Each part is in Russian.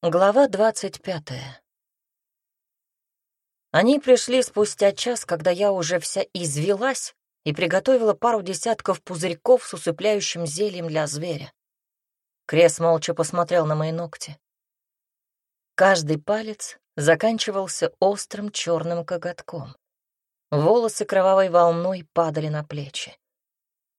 Глава двадцать пятая. Они пришли спустя час, когда я уже вся извелась и приготовила пару десятков пузырьков с усыпляющим зельем для зверя. Крес молча посмотрел на мои ногти. Каждый палец заканчивался острым черным коготком. Волосы кровавой волной падали на плечи.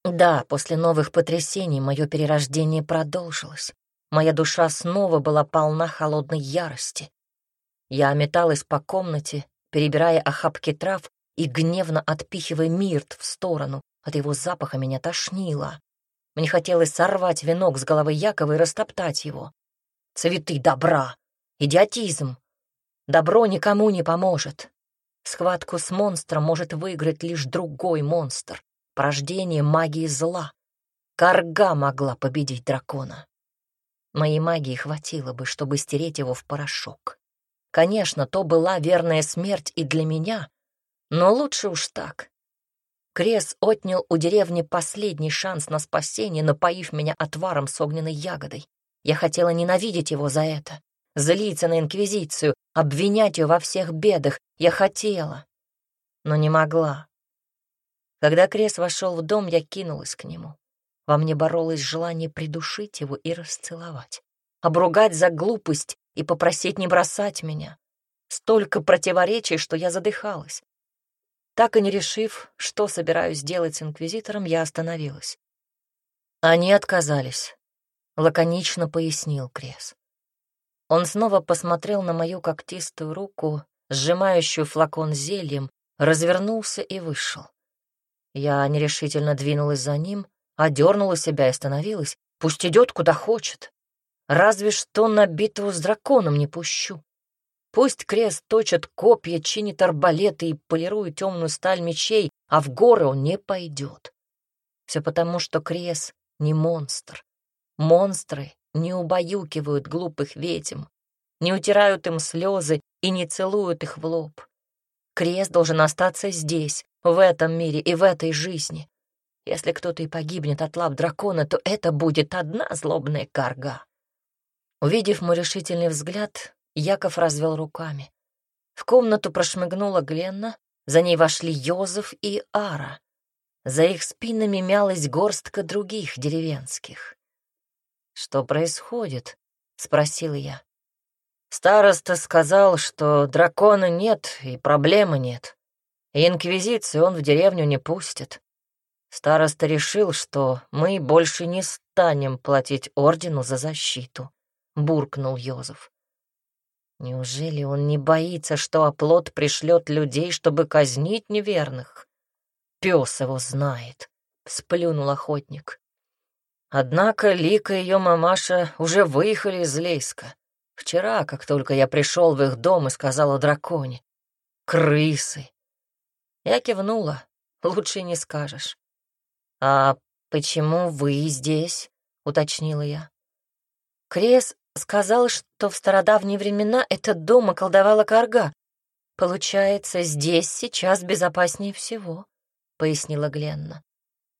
Да, после новых потрясений мое перерождение продолжилось. Моя душа снова была полна холодной ярости. Я металась по комнате, перебирая охапки трав и гневно отпихивая Мирт в сторону. От его запаха меня тошнило. Мне хотелось сорвать венок с головы Якова и растоптать его. Цветы добра! Идиотизм! Добро никому не поможет. Схватку с монстром может выиграть лишь другой монстр. Порождение магии зла. Карга могла победить дракона. Моей магии хватило бы, чтобы стереть его в порошок. Конечно, то была верная смерть и для меня, но лучше уж так. Крес отнял у деревни последний шанс на спасение, напоив меня отваром с огненной ягодой. Я хотела ненавидеть его за это, злиться на Инквизицию, обвинять ее во всех бедах. Я хотела, но не могла. Когда Крес вошел в дом, я кинулась к нему. Во мне боролось желание придушить его и расцеловать, обругать за глупость и попросить не бросать меня. Столько противоречий, что я задыхалась. Так и не решив, что собираюсь делать с инквизитором, я остановилась. Они отказались, — лаконично пояснил Крес. Он снова посмотрел на мою когтистую руку, сжимающую флакон зельем, развернулся и вышел. Я нерешительно двинулась за ним, одернула себя и остановилась. Пусть идет куда хочет. Разве что на битву с драконом не пущу. Пусть крест точит копья, чинит арбалеты и полирует темную сталь мечей, а в горы он не пойдет. Все потому, что крест не монстр. Монстры не убаюкивают глупых ведьм, не утирают им слезы и не целуют их в лоб. Крест должен остаться здесь, в этом мире и в этой жизни. Если кто-то и погибнет от лап дракона, то это будет одна злобная карга. Увидев мой решительный взгляд, Яков развел руками. В комнату прошмыгнула Гленна, за ней вошли Йозеф и Ара. За их спинами мялась горстка других деревенских. «Что происходит?» — спросил я. Староста сказал, что дракона нет и проблемы нет. И инквизицию он в деревню не пустит. Староста решил, что мы больше не станем платить ордену за защиту, — буркнул Йозеф. Неужели он не боится, что оплот пришлет людей, чтобы казнить неверных? Пес его знает, — сплюнул охотник. Однако Лика и ее мамаша уже выехали из Лейска. Вчера, как только я пришел в их дом и сказал о драконе. Крысы. Я кивнула, лучше не скажешь. «А почему вы здесь?» — уточнила я. Крес сказал, что в стародавние времена этот дом околдовала корга. Получается, здесь сейчас безопаснее всего, — пояснила Гленна.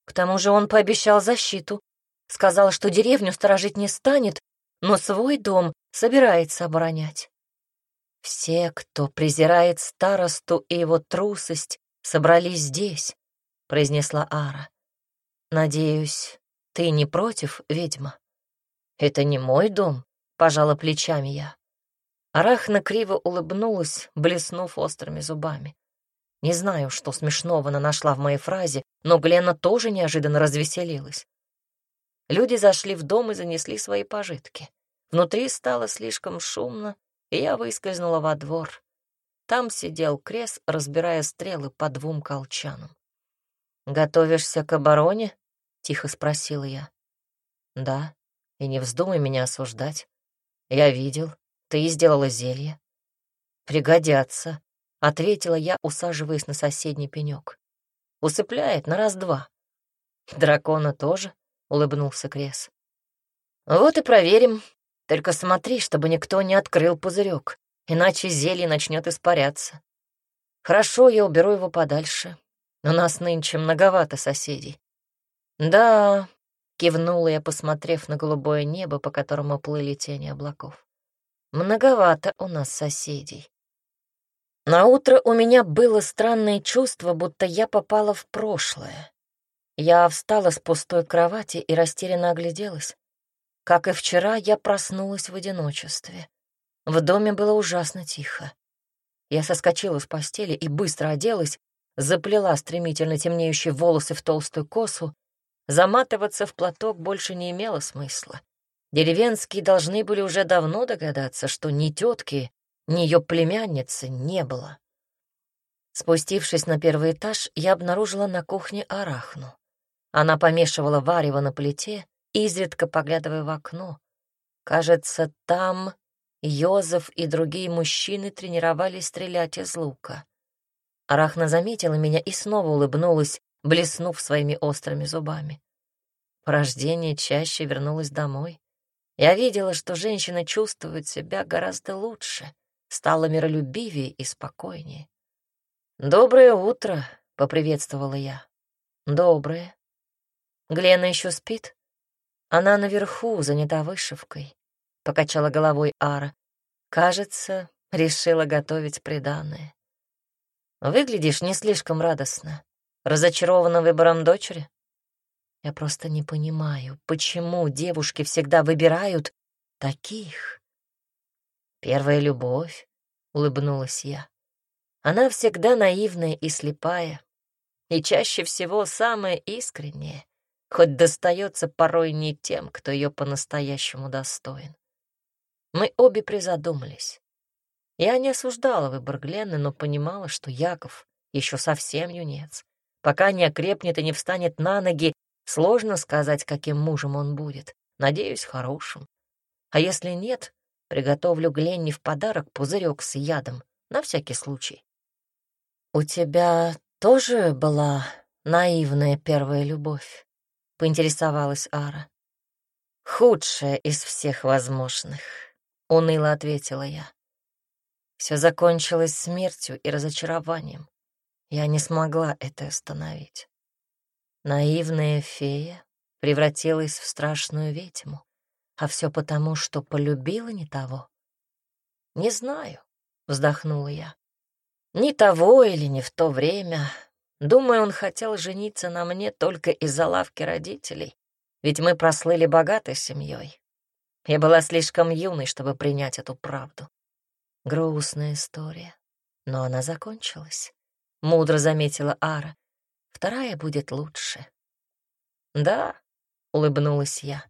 К тому же он пообещал защиту. Сказал, что деревню сторожить не станет, но свой дом собирается оборонять. Все, кто презирает старосту и его трусость, собрались здесь, — произнесла Ара. «Надеюсь, ты не против, ведьма?» «Это не мой дом», — пожала плечами я. Арахна криво улыбнулась, блеснув острыми зубами. Не знаю, что смешного она нашла в моей фразе, но Глена тоже неожиданно развеселилась. Люди зашли в дом и занесли свои пожитки. Внутри стало слишком шумно, и я выскользнула во двор. Там сидел Крес, разбирая стрелы по двум колчанам. «Готовишься к обороне?» — тихо спросила я. «Да, и не вздумай меня осуждать. Я видел, ты сделала зелье». «Пригодятся», — ответила я, усаживаясь на соседний пенек. «Усыпляет на раз-два». «Дракона тоже?» — улыбнулся Крес. «Вот и проверим. Только смотри, чтобы никто не открыл пузырек, иначе зелье начнет испаряться. Хорошо, я уберу его подальше. У нас нынче многовато соседей. Да, кивнула я, посмотрев на голубое небо, по которому плыли тени облаков. Многовато у нас соседей. На утро у меня было странное чувство, будто я попала в прошлое. Я встала с пустой кровати и растерянно огляделась. Как и вчера, я проснулась в одиночестве. В доме было ужасно тихо. Я соскочила с постели и быстро оделась, заплела стремительно темнеющие волосы в толстую косу. Заматываться в платок больше не имело смысла. Деревенские должны были уже давно догадаться, что ни тетки, ни ее племянницы не было. Спустившись на первый этаж, я обнаружила на кухне арахну. Она помешивала варево на плите, изредка поглядывая в окно. Кажется, там Йозеф и другие мужчины тренировались стрелять из лука. Арахна заметила меня и снова улыбнулась, блеснув своими острыми зубами. Порождение чаще вернулось домой. Я видела, что женщина чувствует себя гораздо лучше, стала миролюбивее и спокойнее. «Доброе утро», — поприветствовала я. «Доброе». «Глена еще спит?» «Она наверху, занята вышивкой», — покачала головой Ара. «Кажется, решила готовить приданное». «Выглядишь не слишком радостно. Разочарована выбором дочери?» Я просто не понимаю, почему девушки всегда выбирают таких. Первая любовь, улыбнулась я. Она всегда наивная и слепая, и чаще всего самая искренняя, хоть достается порой не тем, кто ее по-настоящему достоин. Мы обе призадумались. Я не осуждала выбор Гленны, но понимала, что Яков еще совсем юнец. Пока не окрепнет и не встанет на ноги, Сложно сказать, каким мужем он будет. Надеюсь, хорошим. А если нет, приготовлю Гленни в подарок пузырек с ядом, на всякий случай. «У тебя тоже была наивная первая любовь?» — поинтересовалась Ара. «Худшая из всех возможных», — уныло ответила я. Все закончилось смертью и разочарованием. Я не смогла это остановить. Наивная фея превратилась в страшную ведьму, а все потому, что полюбила не того. «Не знаю», — вздохнула я. «Ни того или не в то время. Думаю, он хотел жениться на мне только из-за лавки родителей, ведь мы прослыли богатой семьей. Я была слишком юной, чтобы принять эту правду. Грустная история, но она закончилась», — мудро заметила Ара. Вторая будет лучше. Да, улыбнулась я.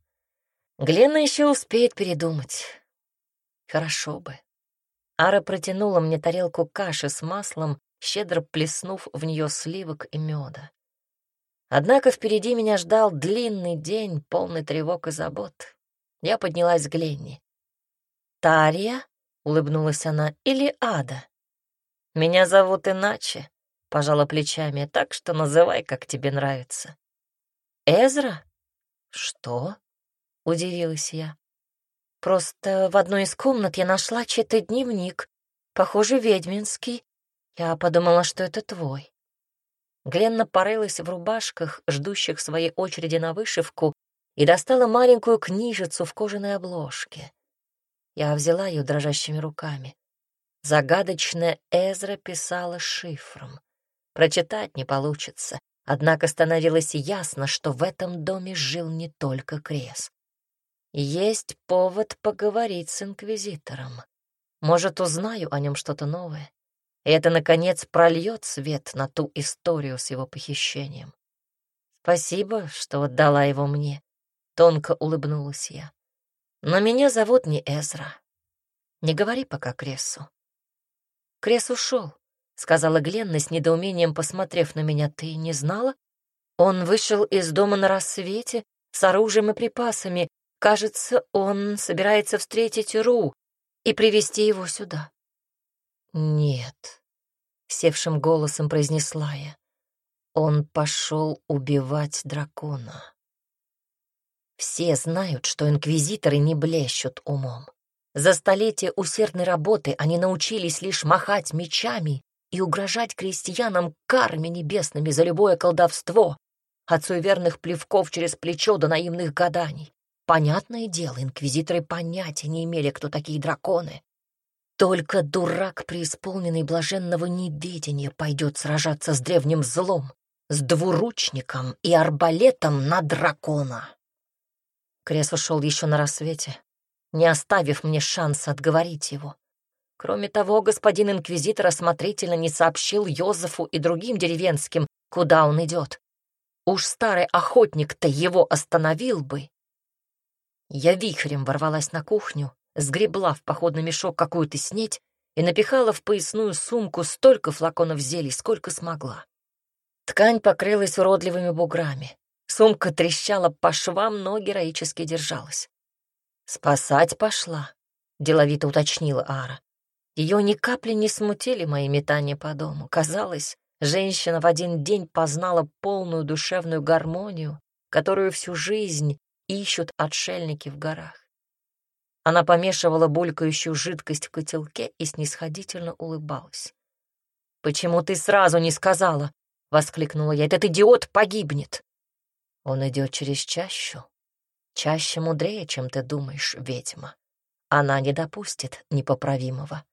Глена еще успеет передумать. Хорошо бы. Ара протянула мне тарелку каши с маслом, щедро плеснув в нее сливок и меда. Однако впереди меня ждал длинный день, полный тревог и забот. Я поднялась к Гленни. «Тария?» — улыбнулась она. «Или Ада?» «Меня зовут иначе», пожала плечами, так что называй, как тебе нравится. Эзра? Что? Удивилась я. Просто в одной из комнат я нашла чей-то дневник, похоже, ведьминский. Я подумала, что это твой. Гленна порылась в рубашках, ждущих своей очереди на вышивку, и достала маленькую книжицу в кожаной обложке. Я взяла ее дрожащими руками. Загадочная Эзра писала шифром. Прочитать не получится, однако становилось ясно, что в этом доме жил не только Крес. Есть повод поговорить с инквизитором. Может, узнаю о нем что-то новое. И это, наконец, прольет свет на ту историю с его похищением. Спасибо, что отдала его мне. Тонко улыбнулась я. Но меня зовут не Эзра. Не говори пока Кресу. Крес ушел сказала Гленна с недоумением, посмотрев на меня. «Ты не знала? Он вышел из дома на рассвете с оружием и припасами. Кажется, он собирается встретить Ру и привести его сюда». «Нет», — севшим голосом произнесла я. «Он пошел убивать дракона». Все знают, что инквизиторы не блещут умом. За столетия усердной работы они научились лишь махать мечами и угрожать крестьянам карми небесными за любое колдовство, от суеверных плевков через плечо до наивных гаданий. Понятное дело, инквизиторы понятия не имели, кто такие драконы. Только дурак, преисполненный блаженного неведения, пойдет сражаться с древним злом, с двуручником и арбалетом на дракона. Крес ушел еще на рассвете, не оставив мне шанса отговорить его. Кроме того, господин инквизитор осмотрительно не сообщил Йозефу и другим деревенским, куда он идет. Уж старый охотник-то его остановил бы. Я вихрем ворвалась на кухню, сгребла в походный мешок какую-то снеть и напихала в поясную сумку столько флаконов зелий, сколько смогла. Ткань покрылась уродливыми буграми. Сумка трещала по швам, но героически держалась. «Спасать пошла», — деловито уточнила Ара. Ее ни капли не смутили мои метания по дому. Казалось, женщина в один день познала полную душевную гармонию, которую всю жизнь ищут отшельники в горах. Она помешивала булькающую жидкость в котелке и снисходительно улыбалась. «Почему ты сразу не сказала?» — воскликнула я. «Этот идиот погибнет!» Он идет через чащу. Чаще мудрее, чем ты думаешь, ведьма. Она не допустит непоправимого.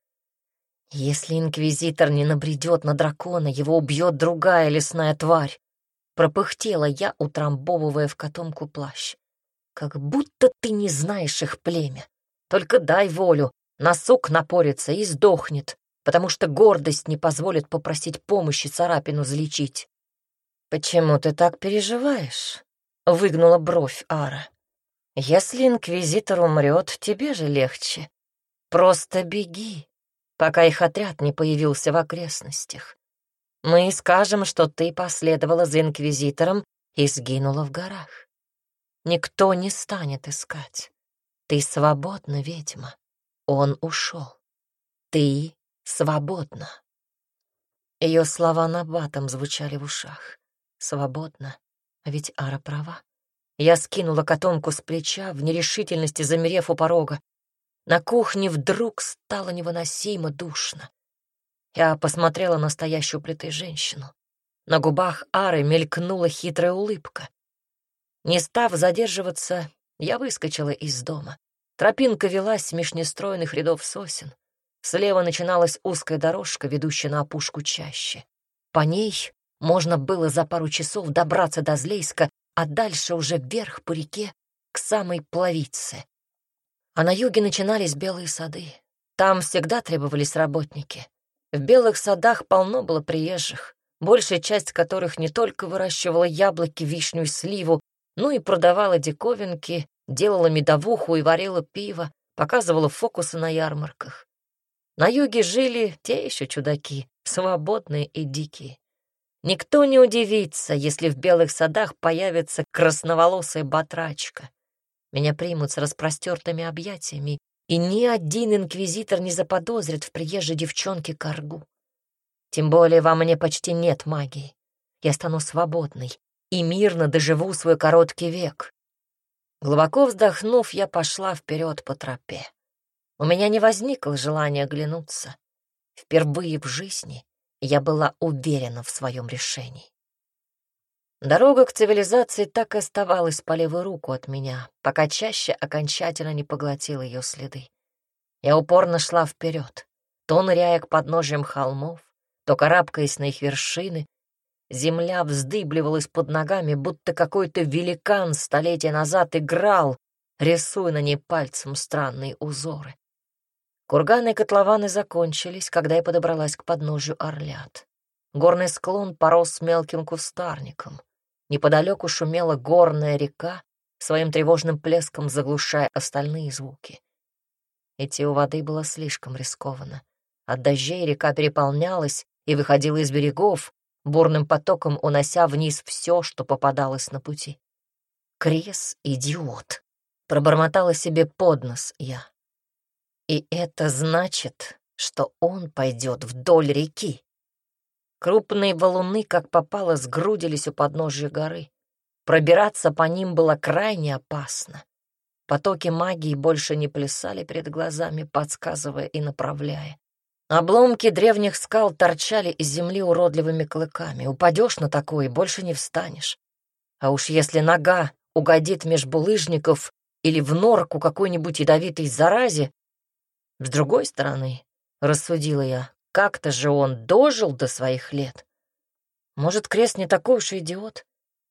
Если инквизитор не набредет на дракона, его убьет другая лесная тварь. Пропыхтела я, утрамбовывая в котомку плащ. Как будто ты не знаешь их племя. Только дай волю, на сук напорится и сдохнет, потому что гордость не позволит попросить помощи царапину залечить. «Почему ты так переживаешь?» — выгнула бровь Ара. «Если инквизитор умрет, тебе же легче. Просто беги, пока их отряд не появился в окрестностях. Мы скажем, что ты последовала за инквизитором и сгинула в горах. Никто не станет искать. Ты свободна, ведьма. Он ушел. Ты свободна. Ее слова на батом звучали в ушах. Свободна. А ведь Ара права. Я скинула котомку с плеча, в нерешительности замерев у порога. На кухне вдруг стало невыносимо душно. Я посмотрела на стоящую плитой женщину. На губах Ары мелькнула хитрая улыбка. Не став задерживаться, я выскочила из дома. Тропинка велась меж нестроенных рядов сосен. Слева начиналась узкая дорожка, ведущая на опушку чаще. По ней можно было за пару часов добраться до Злейска, а дальше уже вверх по реке к самой Плавице. А на юге начинались белые сады. Там всегда требовались работники. В белых садах полно было приезжих, большая часть которых не только выращивала яблоки, вишню и сливу, но и продавала диковинки, делала медовуху и варила пиво, показывала фокусы на ярмарках. На юге жили те еще чудаки, свободные и дикие. Никто не удивится, если в белых садах появится красноволосая батрачка. Меня примут с распростертыми объятиями, и ни один инквизитор не заподозрит в приезжей девчонке коргу. Тем более во мне почти нет магии. Я стану свободной и мирно доживу свой короткий век. Глубоко вздохнув, я пошла вперед по тропе. У меня не возникло желания оглянуться. Впервые в жизни я была уверена в своем решении. Дорога к цивилизации так и оставалась по левую руку от меня, пока чаще окончательно не поглотила ее следы. Я упорно шла вперед, то ныряя к подножиям холмов, то карабкаясь на их вершины. Земля вздыбливалась под ногами, будто какой-то великан столетия назад играл, рисуя на ней пальцем странные узоры. Курганы и котлованы закончились, когда я подобралась к подножию орлят. Горный склон порос мелким кустарником. Неподалеку шумела горная река, своим тревожным плеском заглушая остальные звуки. Идти у воды было слишком рискованно. От дождей река переполнялась и выходила из берегов, бурным потоком унося вниз все, что попадалось на пути. «Крес — идиот!» — пробормотала себе под нос я. «И это значит, что он пойдет вдоль реки. Крупные валуны, как попало, сгрудились у подножия горы. Пробираться по ним было крайне опасно. Потоки магии больше не плясали перед глазами, подсказывая и направляя. Обломки древних скал торчали из земли уродливыми клыками. Упадешь на такое, больше не встанешь. А уж если нога угодит меж булыжников, или в норку какой-нибудь ядовитой заразе. С другой стороны, — рассудила я, — как-то же он дожил до своих лет. Может, крест не такой уж идиот?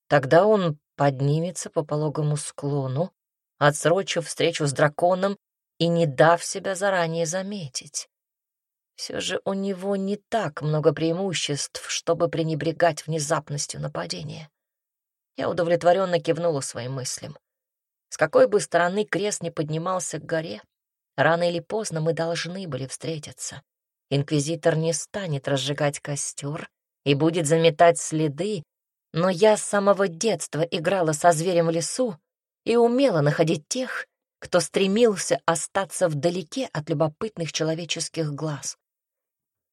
Тогда он поднимется по пологому склону, отсрочив встречу с драконом и не дав себя заранее заметить. Все же у него не так много преимуществ, чтобы пренебрегать внезапностью нападения. Я удовлетворенно кивнула своим мыслям. С какой бы стороны крест не поднимался к горе, рано или поздно мы должны были встретиться. Инквизитор не станет разжигать костер и будет заметать следы, но я с самого детства играла со зверем в лесу и умела находить тех, кто стремился остаться вдалеке от любопытных человеческих глаз.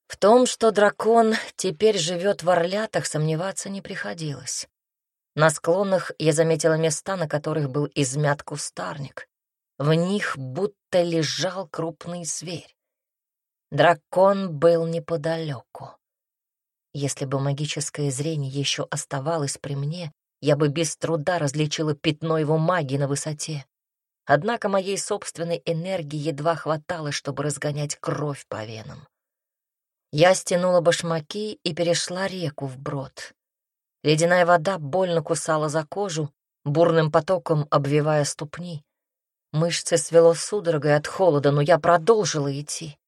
В том, что дракон теперь живет в орлятах, сомневаться не приходилось. На склонах я заметила места, на которых был измят кустарник. В них будто лежал крупный зверь. Дракон был неподалеку. Если бы магическое зрение еще оставалось при мне, я бы без труда различила пятно его магии на высоте. Однако моей собственной энергии едва хватало, чтобы разгонять кровь по венам. Я стянула башмаки и перешла реку вброд. Ледяная вода больно кусала за кожу, бурным потоком обвивая ступни. Мышцы свело судорогой от холода, но я продолжила идти.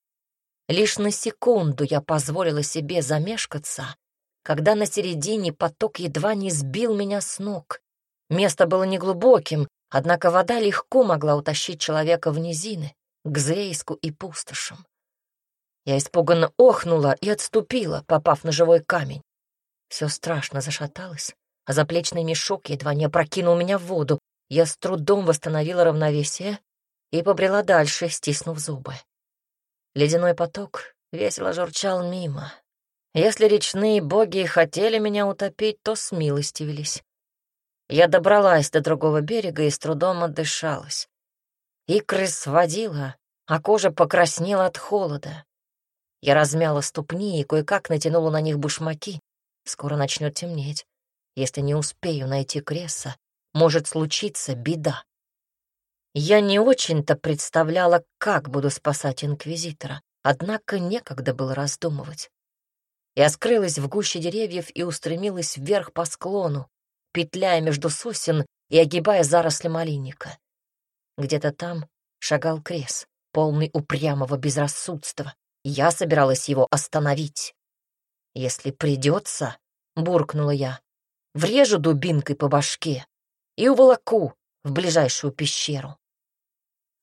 Лишь на секунду я позволила себе замешкаться, когда на середине поток едва не сбил меня с ног. Место было неглубоким, однако вода легко могла утащить человека в низины, к Зрейску и пустошам. Я испуганно охнула и отступила, попав на живой камень. Все страшно зашаталось, а заплечный мешок едва не опрокинул меня в воду. Я с трудом восстановила равновесие и побрела дальше, стиснув зубы. Ледяной поток весело журчал мимо. Если речные боги хотели меня утопить, то смилостивились. Я добралась до другого берега и с трудом отдышалась. Икры сводила, а кожа покраснела от холода. Я размяла ступни и кое-как натянула на них бушмаки. Скоро начнет темнеть. Если не успею найти Кресса, может случиться беда. Я не очень-то представляла, как буду спасать Инквизитора, однако некогда было раздумывать. Я скрылась в гуще деревьев и устремилась вверх по склону, петляя между сосен и огибая заросли малинника. Где-то там шагал Крес, полный упрямого безрассудства. Я собиралась его остановить. «Если придется, — буркнула я, — врежу дубинкой по башке и уволоку в ближайшую пещеру.